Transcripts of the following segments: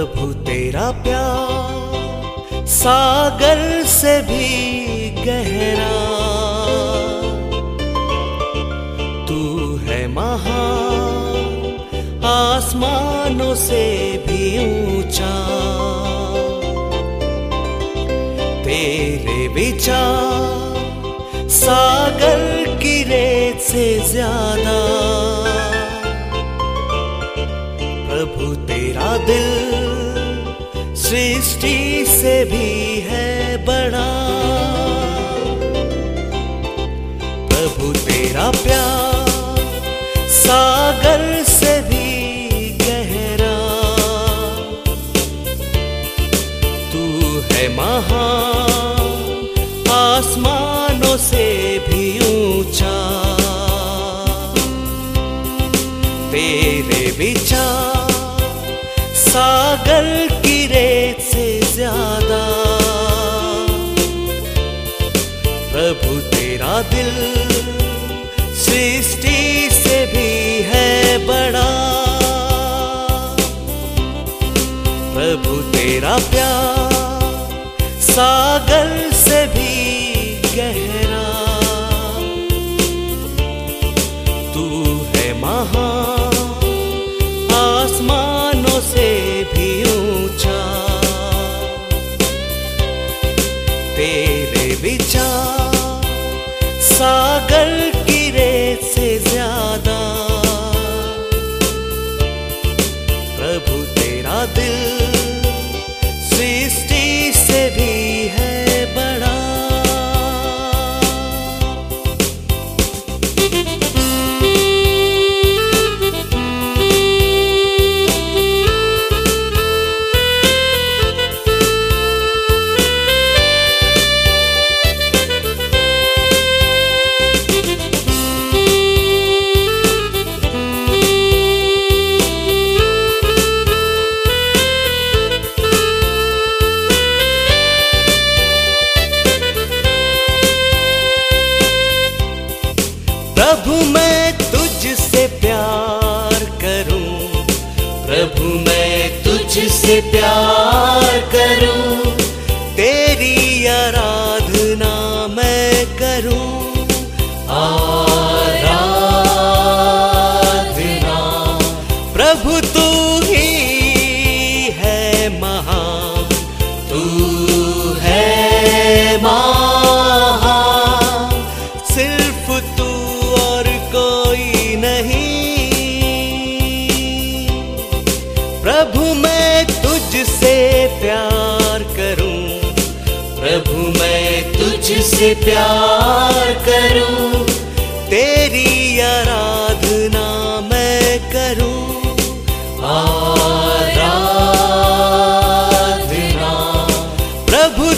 प्रभु तेरा प्यार। सागर से भी गहरा। तू है महान, आसमानों से भी ऊँचा। तेरे विचार सागर की रेत से ज़्यादा। प्रभु, तेरा दिल सृष्टि से भी है बड़ा। प्रभु तेरा प्यार सागर से भी गहरा। तू है महान, आसमानों से भी ऊँचा। तेरे विचार सागर प्रभु तेरा दिल सृष्टि से भी है बड़ा। प्रभु तेरा प्यार सागर से भी तेरा दिल सृष्टि से भी है। तुझसे प्यार प्रभु मैं तुझसे प्यार करूँ तेरी आराधना मैं करूँ। आराधना प्रभु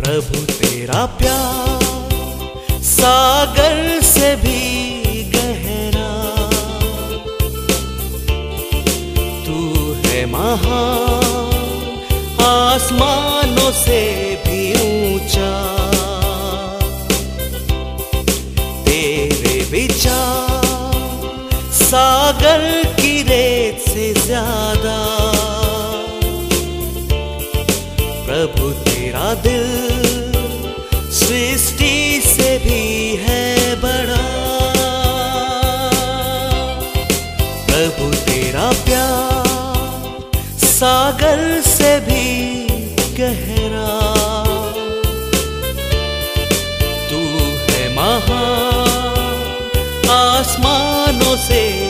प्रभु तेरा प्यार सागर से भी गहरा। तू है महान, आसमानों से भी ऊँचा। तेरे विचार सागर की रेत से ज़्यादा। प्रभु आसमानों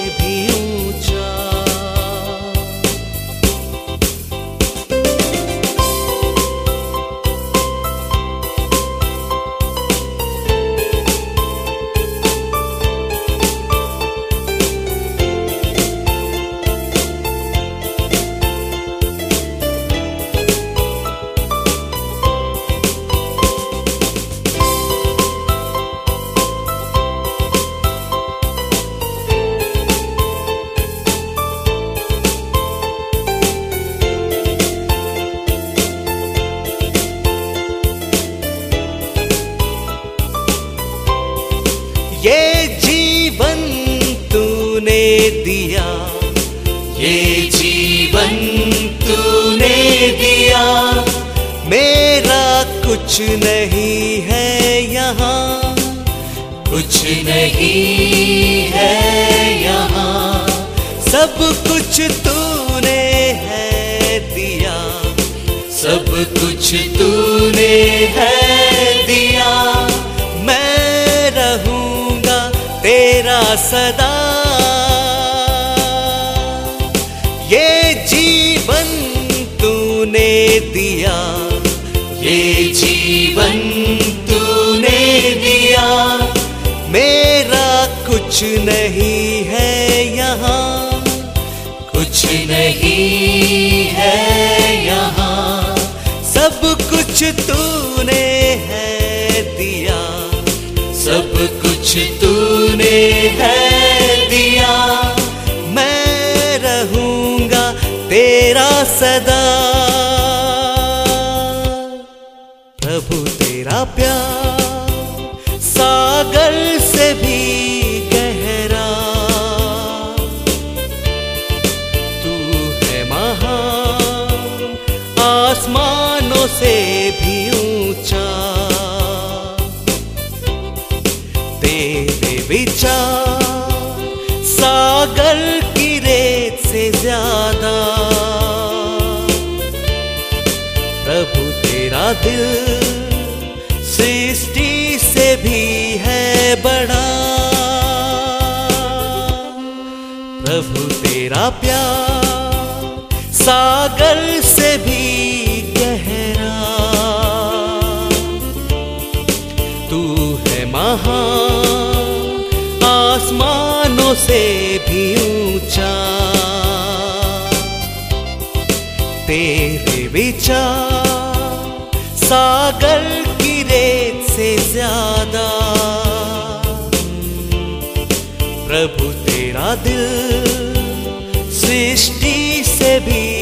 ये जीवन तूने दिया। ये जीवन तूने दिया। मेरा कुछ नहीं है यहाँ। कुछ नहीं है यहाँ। सब कुछ तूने है दिया। सब कुछ तूने है सदा। ये जीवन तूने दिया। ये जीवन तूने दिया। मेरा कुछ नहीं है यहाँ। कुछ नहीं है यहाँ। सब कुछ तूने है दिया। सब कुछ तूने दिल सृष्टि से भी है बड़ा। प्रभु तेरा प्यार सागर से भी गहरा। तू है महान, आसमानों से भी ऊँचा। तेरे विचार प्रभु तेरा दिल सृष्टि से भी